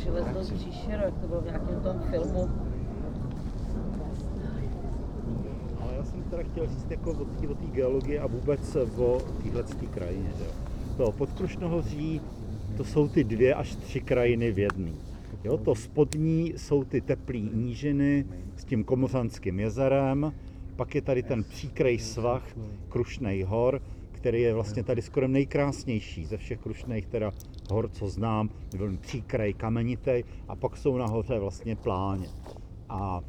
přileznou příští rok, to bylo v nějakém tom filmu. Ale já jsem teda chtěl říct jako o té geologii a vůbec o téhle krajině. Že. To podkrušnohoří, to jsou ty dvě až tři krajiny v jedné. Jo, to spodní jsou ty teplý nížiny s tím Komořanským jezerem, pak je tady ten příkrej svah Krušnej hor, který je vlastně tady skoro nejkrásnější ze všech krušných teda hor, co znám, byl příkrej kamenitej a pak jsou nahoře vlastně pláně. A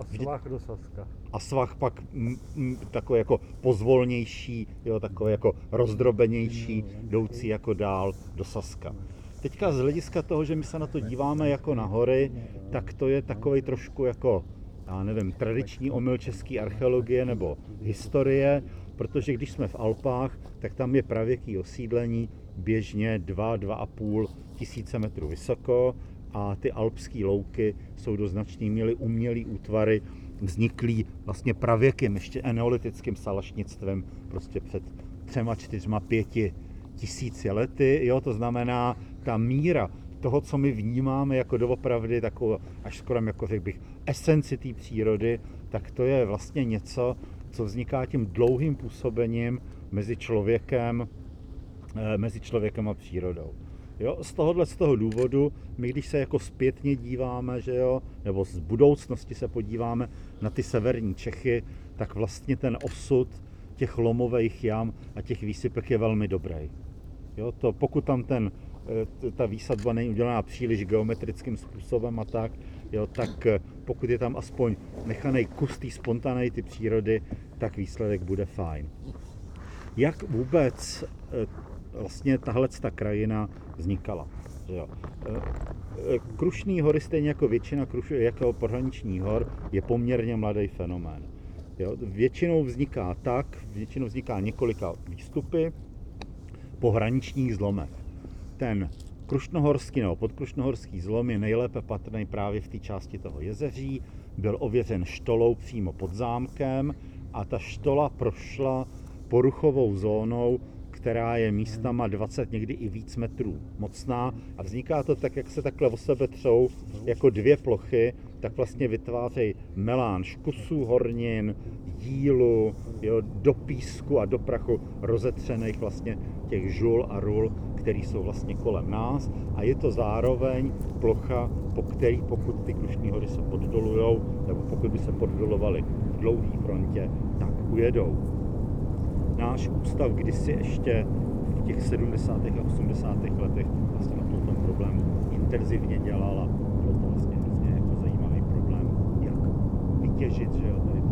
A svah do Saska. a svah pak m, m, takový jako pozvolnější, jo, takový jako rozdrobenější, jdoucí jako dál do Saska. Teďka z hlediska toho, že my se na to díváme jako na hory, tak to je takový trošku jako, já nevím, tradiční omyl české archeologie nebo historie, protože když jsme v Alpách, tak tam je pravěký osídlení běžně 2-2,5 tisíce metrů vysoko a ty alpské louky jsou do značné míry umělý útvary, vzniklý vlastně pravěkým, ještě eneolitickým salašnictvem, prostě před třema, čtyřma, pěti tisíci lety. Jo, to znamená, ta míra toho, co my vnímáme jako doopravdy takovou, až skoro jako řekl bych, esenci té přírody, tak to je vlastně něco, co vzniká tím dlouhým působením mezi člověkem, eh, mezi člověkem a přírodou. Jo, z tohohle z toho důvodu, my když se jako zpětně díváme, že jo, nebo z budoucnosti se podíváme na ty severní Čechy, tak vlastně ten osud těch lomových jam a těch výsypek je velmi dobrý. Jo, to, pokud tam ten, ta výsadba není udělaná příliš geometrickým způsobem a tak, jo, tak eh, pokud je tam aspoň nechaný kus té spontaneity přírody, tak výsledek bude fajn. Jak vůbec eh, vlastně tahle ta krajina vznikala? Jo. Eh, eh, Krušný hory, stejně jako většina kruš, jako pohraničních hor, je poměrně mladý fenomén. Jo. Většinou vzniká tak, většinou vzniká několika výstupy po hraničních zlomech. Ten krušnohorský nebo podkrušnohorský zlom je nejlépe patrný právě v té části toho jezeří, byl ověřen štolou přímo pod zámkem a ta štola prošla poruchovou zónou, která je místama 20, někdy i víc metrů mocná a vzniká to tak, jak se takhle o sebe třou jako dvě plochy, tak vlastně vytvářejí melánž kusů hornin, jílu, jo, do písku a do prachu rozetřených vlastně těch žul a rul, který jsou vlastně kolem nás a je to zároveň plocha, po který pokud ty Krušní hory se poddolujou, nebo pokud by se poddolovaly v dlouhé frontě, tak ujedou. Náš ústav kdysi ještě v těch 70. a 80. letech vlastně na tom problému intenzivně dělal a bylo to vlastně hrozně jako zajímavý problém, jak vytěžit že jo, tady